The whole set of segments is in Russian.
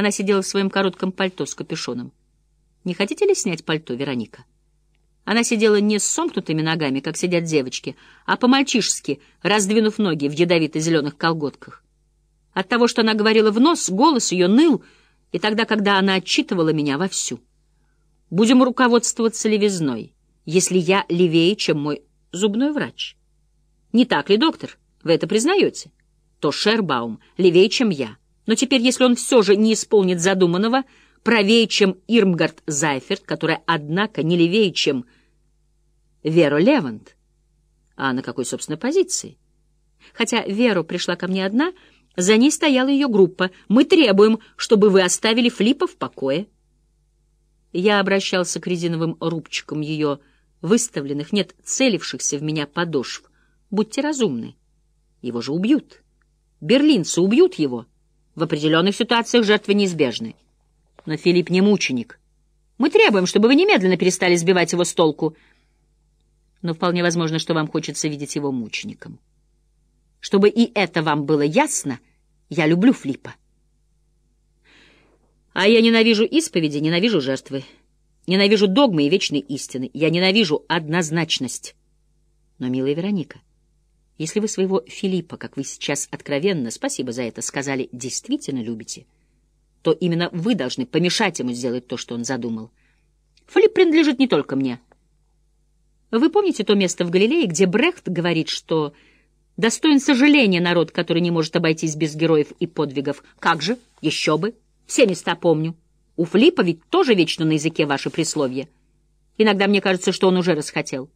Она сидела в своем коротком пальто с капюшоном. «Не хотите ли снять пальто, Вероника?» Она сидела не с сомкнутыми ногами, как сидят девочки, а по-мальчишески, раздвинув ноги в ядовито-зеленых колготках. От того, что она говорила в нос, голос ее ныл, и тогда, когда она отчитывала меня вовсю. Будем руководствоваться левизной, если я левее, чем мой зубной врач. Не так ли, доктор? Вы это признаете? То Шербаум левее, чем я. Но теперь, если он все же не исполнит задуманного, правее, чем Ирмгард Зайферт, которая, однако, не левее, чем Вера Левант. А на какой, собственно, позиции? Хотя Вера пришла ко мне одна, за ней стояла ее группа. Мы требуем, чтобы вы оставили Флипа в покое. Я обращался к резиновым рубчикам ее выставленных, нет, целившихся в меня подошв. Будьте разумны. Его же убьют. Берлинцы убьют его. В определенных ситуациях жертвы неизбежны. Но Филипп не мученик. Мы требуем, чтобы вы немедленно перестали сбивать его с толку. Но вполне возможно, что вам хочется видеть его мучеником. Чтобы и это вам было ясно, я люблю Флиппа. А я ненавижу исповеди, ненавижу жертвы. Ненавижу догмы и вечной истины. Я ненавижу однозначность. Но, милая Вероника, если вы своего Филиппа, как вы сейчас откровенно, спасибо за это, сказали, действительно любите, то именно вы должны помешать ему сделать то, что он задумал. Филипп принадлежит не только мне. Вы помните то место в Галилее, где Брехт говорит, что достоин сожаления народ, который не может обойтись без героев и подвигов? Как же? Еще бы. Все места помню. У Флиппа ведь тоже вечно на языке ваше присловие. Иногда мне кажется, что он уже расхотел.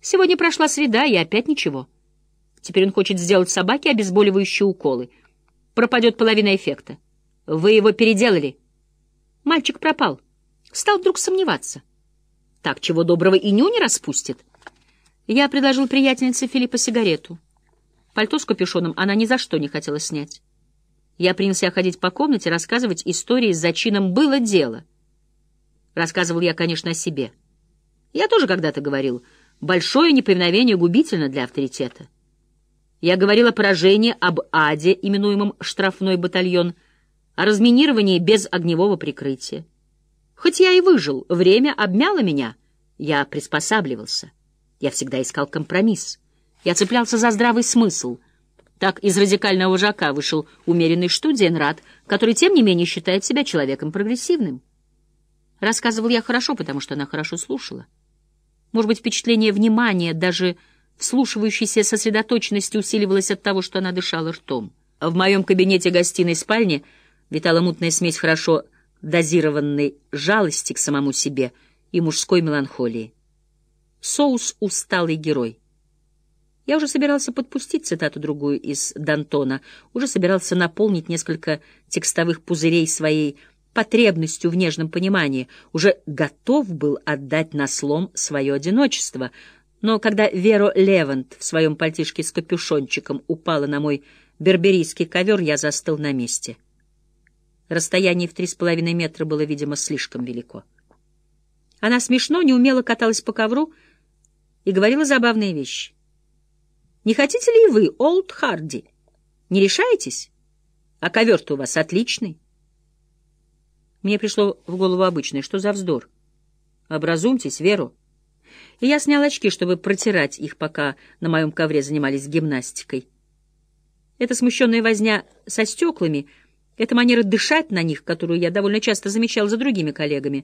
Сегодня прошла среда, и опять ничего. Теперь он хочет сделать собаке обезболивающие уколы. Пропадет половина эффекта. Вы его переделали. Мальчик пропал. Стал вдруг сомневаться. Так, чего доброго, и ню не распустит. Я предложил приятельнице Филиппа сигарету. Пальто с капюшоном она ни за что не хотела снять. Я принялся ходить по комнате, рассказывать истории с зачином «было дело». Рассказывал я, конечно, о себе. Я тоже когда-то говорил, большое неповиновение губительно для авторитета. Я говорил о поражении, об аде, именуемом штрафной батальон, о разминировании без огневого прикрытия. Хоть я и выжил, время обмяло меня, я приспосабливался. Я всегда искал компромисс. Я цеплялся за здравый смысл. Так из радикального вожака вышел умеренный Штуденрат, который, тем не менее, считает себя человеком прогрессивным. Рассказывал я хорошо, потому что она хорошо слушала. Может быть, впечатление внимания, даже вслушивающейся сосредоточенности усиливалась от того, что она дышала ртом. В моем кабинете гостиной спальни витала мутная смесь хорошо дозированной жалости к самому себе и мужской меланхолии. Соус «Усталый герой». Я уже собирался подпустить цитату другую из Д'Антона, уже собирался наполнить несколько текстовых пузырей своей потребностью в нежном понимании, уже готов был отдать на слом свое одиночество — но когда Вера Левант в своем пальтишке с капюшончиком упала на мой берберийский ковер, я застыл на месте. Расстояние в три с половиной метра было, видимо, слишком велико. Она смешно, неумело каталась по ковру и говорила забавные вещи. «Не хотите ли вы, Олд Харди? Не решаетесь? А ковер-то у вас отличный». Мне пришло в голову обычное. Что за вздор? Образумьтесь, Веру и я снял очки, чтобы протирать их, пока на моем ковре занимались гимнастикой. Эта смущенная возня со стеклами, эта манера дышать на них, которую я довольно часто замечал за другими коллегами,